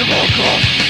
immoral cost